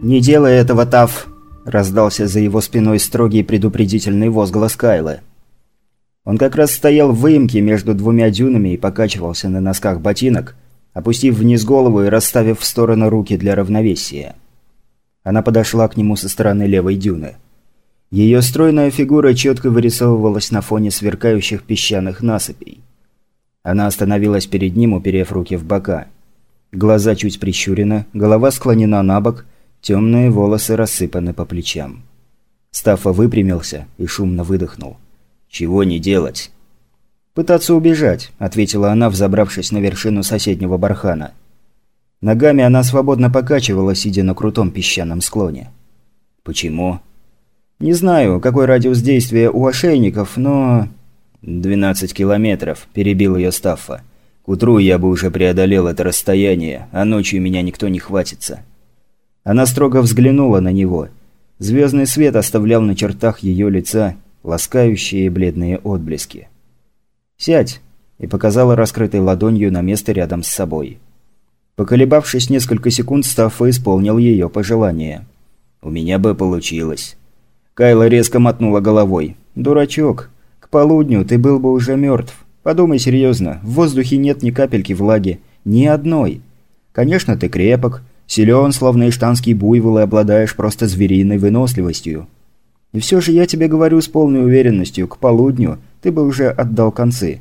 «Не делай этого, Тав!» – раздался за его спиной строгий предупредительный возглас Кайла. Он как раз стоял в выемке между двумя дюнами и покачивался на носках ботинок, опустив вниз голову и расставив в сторону руки для равновесия. Она подошла к нему со стороны левой дюны. Ее стройная фигура четко вырисовывалась на фоне сверкающих песчаных насыпей. Она остановилась перед ним, уперев руки в бока. Глаза чуть прищурены, голова склонена на бок, темные волосы рассыпаны по плечам. Стаффа выпрямился и шумно выдохнул. «Чего не делать?» «Пытаться убежать», – ответила она, взобравшись на вершину соседнего бархана. Ногами она свободно покачивала, сидя на крутом песчаном склоне. «Почему?» «Не знаю, какой радиус действия у ошейников, но...» «Двенадцать километров», – перебил ее Стаффа. «К утру я бы уже преодолел это расстояние, а ночью меня никто не хватится». Она строго взглянула на него. Звездный свет оставлял на чертах ее лица ласкающие бледные отблески. «Сядь!» – и показала раскрытой ладонью на место рядом с собой. Поколебавшись несколько секунд, Стаффа исполнил ее пожелание. «У меня бы получилось». Кайла резко мотнула головой. «Дурачок, к полудню ты был бы уже мертв. Подумай серьезно, в воздухе нет ни капельки влаги. Ни одной. Конечно, ты крепок, силен, словно иштанский буйвол, и обладаешь просто звериной выносливостью. И все же я тебе говорю с полной уверенностью, к полудню ты бы уже отдал концы.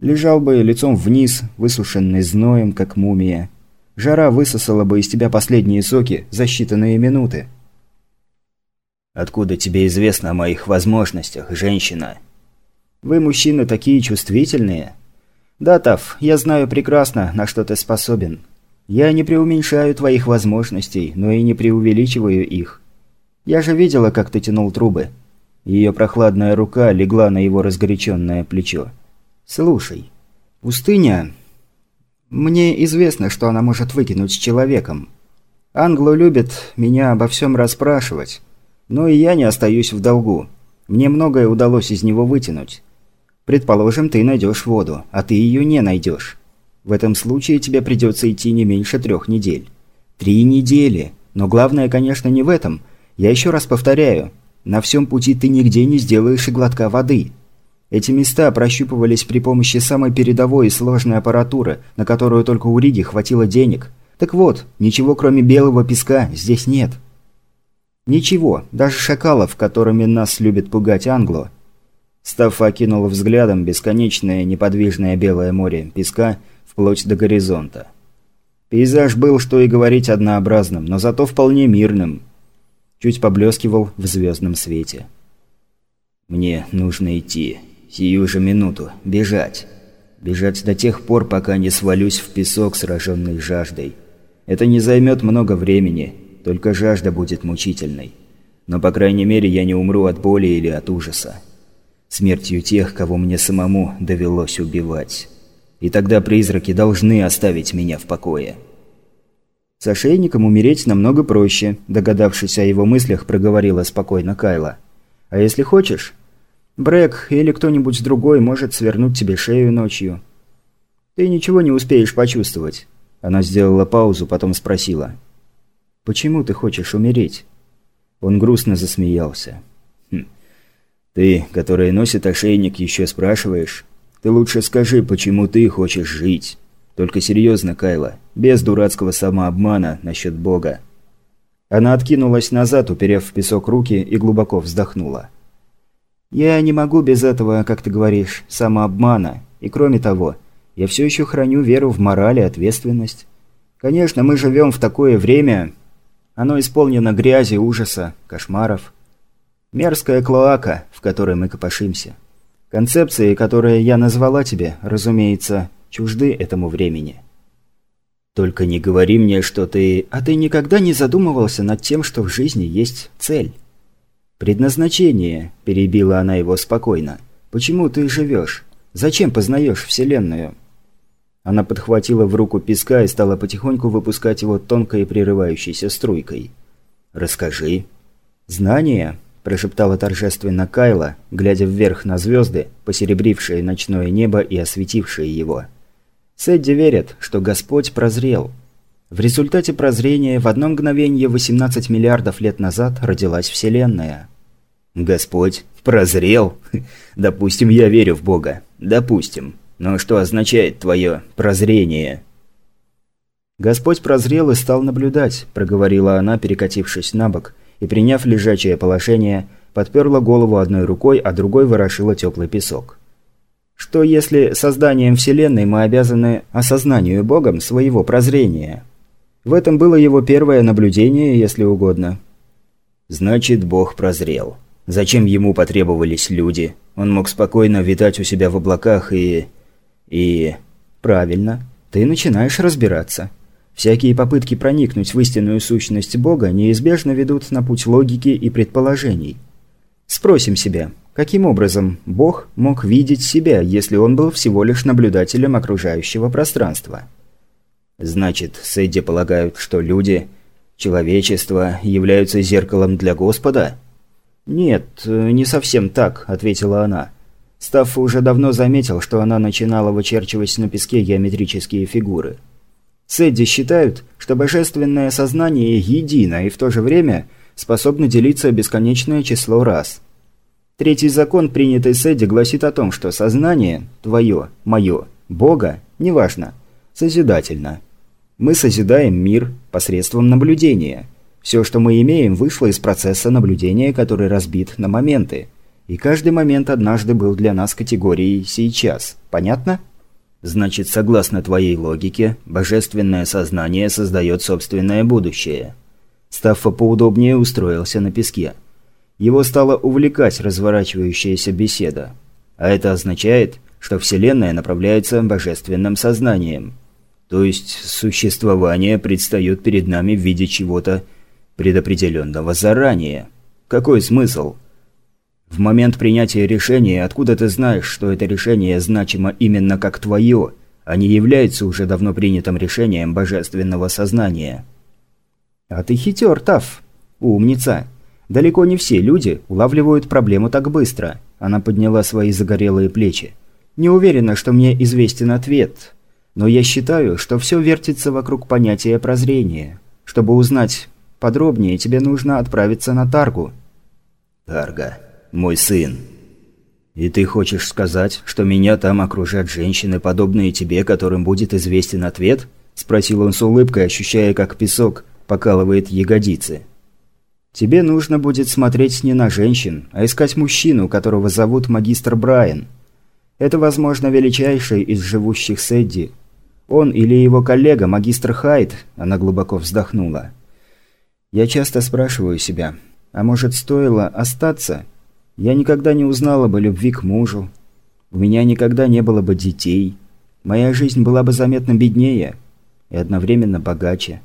Лежал бы лицом вниз, высушенный зноем, как мумия. Жара высосала бы из тебя последние соки за считанные минуты. «Откуда тебе известно о моих возможностях, женщина?» «Вы, мужчины, такие чувствительные». «Да, Тав, я знаю прекрасно, на что ты способен. Я не преуменьшаю твоих возможностей, но и не преувеличиваю их. Я же видела, как ты тянул трубы». Ее прохладная рука легла на его разгоряченное плечо. «Слушай, пустыня... Мне известно, что она может выкинуть с человеком. Англо любит меня обо всем расспрашивать. Но и я не остаюсь в долгу. Мне многое удалось из него вытянуть. Предположим, ты найдешь воду, а ты ее не найдешь. В этом случае тебе придется идти не меньше трех недель. Три недели. Но главное, конечно, не в этом. Я еще раз повторяю. На всем пути ты нигде не сделаешь и глотка воды. Эти места прощупывались при помощи самой передовой и сложной аппаратуры, на которую только у Риги хватило денег. Так вот, ничего кроме белого песка здесь нет. Ничего, даже шакалов, которыми нас любит пугать Англо. Стаффа окинула взглядом бесконечное неподвижное белое море песка вплоть до горизонта. Пейзаж был, что и говорить, однообразным, но зато вполне мирным. Чуть поблескивал в звездном свете. «Мне нужно идти», Сию же минуту. Бежать. Бежать до тех пор, пока не свалюсь в песок, сраженный жаждой. Это не займет много времени, только жажда будет мучительной. Но, по крайней мере, я не умру от боли или от ужаса. Смертью тех, кого мне самому довелось убивать. И тогда призраки должны оставить меня в покое. С ошейником умереть намного проще, догадавшись о его мыслях, проговорила спокойно Кайла. А если хочешь, Брэк или кто-нибудь другой может свернуть тебе шею ночью. Ты ничего не успеешь почувствовать. Она сделала паузу, потом спросила. «Почему ты хочешь умереть?» Он грустно засмеялся. «Хм. «Ты, которая носит ошейник, еще спрашиваешь? Ты лучше скажи, почему ты хочешь жить? Только серьезно, Кайла, без дурацкого самообмана насчет Бога». Она откинулась назад, уперев в песок руки и глубоко вздохнула. Я не могу без этого, как ты говоришь, самообмана. И кроме того, я все еще храню веру в мораль и ответственность. Конечно, мы живем в такое время. Оно исполнено грязи, ужаса, кошмаров. Мерзкая клоака, в которой мы копошимся. Концепции, которые я назвала тебе, разумеется, чужды этому времени. Только не говори мне, что ты... А ты никогда не задумывался над тем, что в жизни есть цель? «Предназначение», – перебила она его спокойно. «Почему ты живешь? Зачем познаешь Вселенную?» Она подхватила в руку песка и стала потихоньку выпускать его тонкой прерывающейся струйкой. «Расскажи». «Знание», – прошептала торжественно Кайла, глядя вверх на звезды, посеребрившие ночное небо и осветившие его. «Сэдди верят, что Господь прозрел. В результате прозрения в одно мгновение 18 миллиардов лет назад родилась Вселенная. Господь прозрел? Допустим, я верю в Бога. Допустим. Но что означает твое прозрение? Господь прозрел и стал наблюдать, проговорила она, перекатившись на бок, и, приняв лежачее положение, подперла голову одной рукой, а другой ворошила теплый песок. Что если созданием Вселенной мы обязаны осознанию Богом своего прозрения? В этом было его первое наблюдение, если угодно. Значит, Бог прозрел. Зачем ему потребовались люди? Он мог спокойно витать у себя в облаках и... и... Правильно. Ты начинаешь разбираться. Всякие попытки проникнуть в истинную сущность Бога неизбежно ведут на путь логики и предположений. Спросим себя, каким образом Бог мог видеть себя, если он был всего лишь наблюдателем окружающего пространства? Значит, Сэдди полагают, что люди, человечество, являются зеркалом для Господа? Нет, не совсем так, ответила она. Стафф уже давно заметил, что она начинала вычерчивать на песке геометрические фигуры. Сэдди считают, что божественное сознание едино и в то же время способно делиться бесконечное число раз. Третий закон, принятый Сэдди, гласит о том, что сознание – твое, мое, Бога – неважно, созидательно. Мы созидаем мир посредством наблюдения. Все, что мы имеем, вышло из процесса наблюдения, который разбит на моменты. И каждый момент однажды был для нас категорией «сейчас». Понятно? Значит, согласно твоей логике, божественное сознание создает собственное будущее. Стаффа поудобнее устроился на песке. Его стала увлекать разворачивающаяся беседа. А это означает, что Вселенная направляется божественным сознанием. То есть существование предстает перед нами в виде чего-то предопределенного заранее. Какой смысл? В момент принятия решения, откуда ты знаешь, что это решение значимо именно как твое, а не является уже давно принятым решением божественного сознания? А ты хитер, Таф. Умница. Далеко не все люди улавливают проблему так быстро. Она подняла свои загорелые плечи. Не уверена, что мне известен ответ. Но я считаю, что все вертится вокруг понятия прозрения. Чтобы узнать подробнее, тебе нужно отправиться на Таргу. Тарга мой сын. И ты хочешь сказать, что меня там окружат женщины, подобные тебе, которым будет известен ответ? Спросил он с улыбкой, ощущая, как песок покалывает ягодицы. Тебе нужно будет смотреть не на женщин, а искать мужчину, которого зовут магистр Брайан. Это, возможно, величайший из живущих с Эдди. Он или его коллега, магистр Хайт, она глубоко вздохнула. Я часто спрашиваю себя, а может стоило остаться я никогда не узнала бы любви к мужу. У меня никогда не было бы детей. Моя жизнь была бы заметно беднее и одновременно богаче.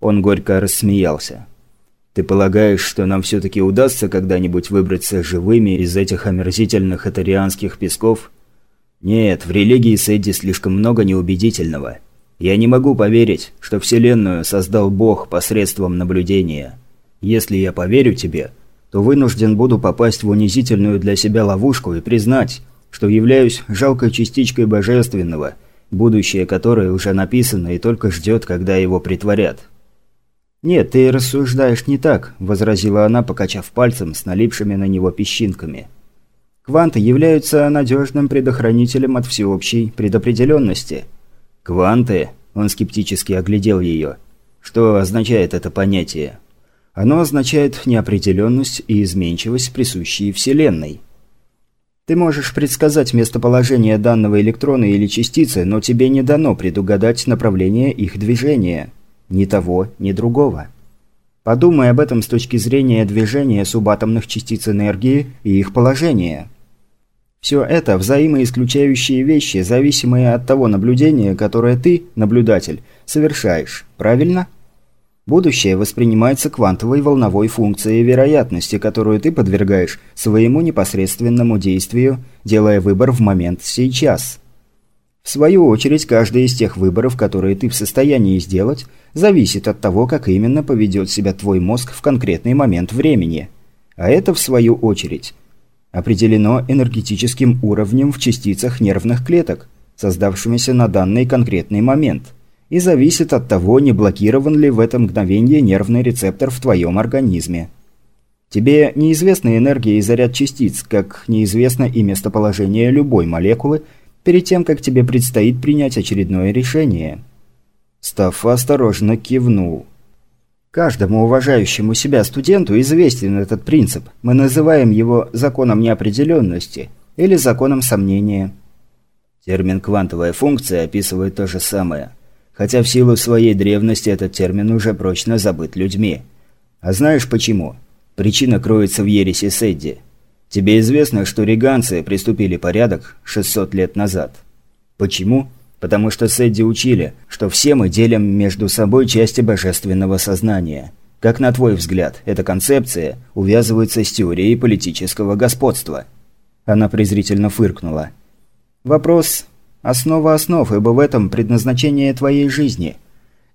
Он горько рассмеялся. «Ты полагаешь, что нам все-таки удастся когда-нибудь выбраться живыми из этих омерзительных атарианских песков?» «Нет, в религии Сэдди слишком много неубедительного. Я не могу поверить, что Вселенную создал Бог посредством наблюдения. Если я поверю тебе, то вынужден буду попасть в унизительную для себя ловушку и признать, что являюсь жалкой частичкой божественного, будущее которое уже написано и только ждет, когда его притворят. «Нет, ты рассуждаешь не так», – возразила она, покачав пальцем с налипшими на него песчинками. «Кванты являются надежным предохранителем от всеобщей предопределенности». «Кванты?» – он скептически оглядел ее. «Что означает это понятие?» Оно означает неопределенность и изменчивость, присущие Вселенной. Ты можешь предсказать местоположение данного электрона или частицы, но тебе не дано предугадать направление их движения. Ни того, ни другого. Подумай об этом с точки зрения движения субатомных частиц энергии и их положения. Все это взаимоисключающие вещи, зависимые от того наблюдения, которое ты, наблюдатель, совершаешь. Правильно? Будущее воспринимается квантовой волновой функцией вероятности, которую ты подвергаешь своему непосредственному действию, делая выбор в момент сейчас. В свою очередь, каждый из тех выборов, которые ты в состоянии сделать, зависит от того, как именно поведет себя твой мозг в конкретный момент времени. А это, в свою очередь, определено энергетическим уровнем в частицах нервных клеток, создавшимися на данный конкретный момент – и зависит от того, не блокирован ли в это мгновение нервный рецептор в твоем организме. Тебе неизвестна энергия и заряд частиц, как неизвестно и местоположение любой молекулы, перед тем, как тебе предстоит принять очередное решение. Стаффа осторожно кивнул. Каждому уважающему себя студенту известен этот принцип. Мы называем его законом неопределенности или законом сомнения. Термин «квантовая функция» описывает то же самое. Хотя в силу своей древности этот термин уже прочно забыт людьми. А знаешь почему? Причина кроется в ересе Сэдди. Тебе известно, что реганцы приступили порядок 600 лет назад. Почему? Потому что Сэдди учили, что все мы делим между собой части божественного сознания. Как на твой взгляд, эта концепция увязывается с теорией политического господства? Она презрительно фыркнула. Вопрос – основа основ, ибо в этом предназначение твоей жизни.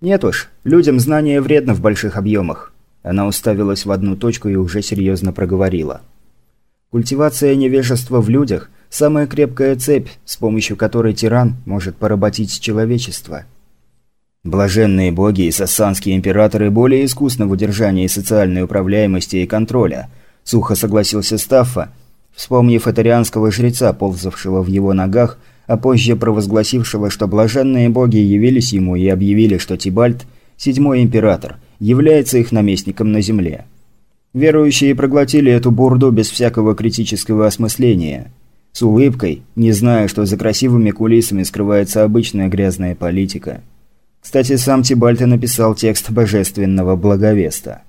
Нет уж, людям знание вредно в больших объемах. Она уставилась в одну точку и уже серьезно проговорила. Культивация невежества в людях – самая крепкая цепь, с помощью которой тиран может поработить человечество. Блаженные боги и сассанские императоры более искусны в удержании социальной управляемости и контроля, сухо согласился Стаффа, вспомнив этарианского жреца, ползавшего в его ногах, а позже провозгласившего, что блаженные боги явились ему и объявили, что Тибальт – седьмой император, является их наместником на земле. Верующие проглотили эту бурду без всякого критического осмысления. С улыбкой, не зная, что за красивыми кулисами скрывается обычная грязная политика. Кстати, сам Тибальт написал текст божественного благовеста.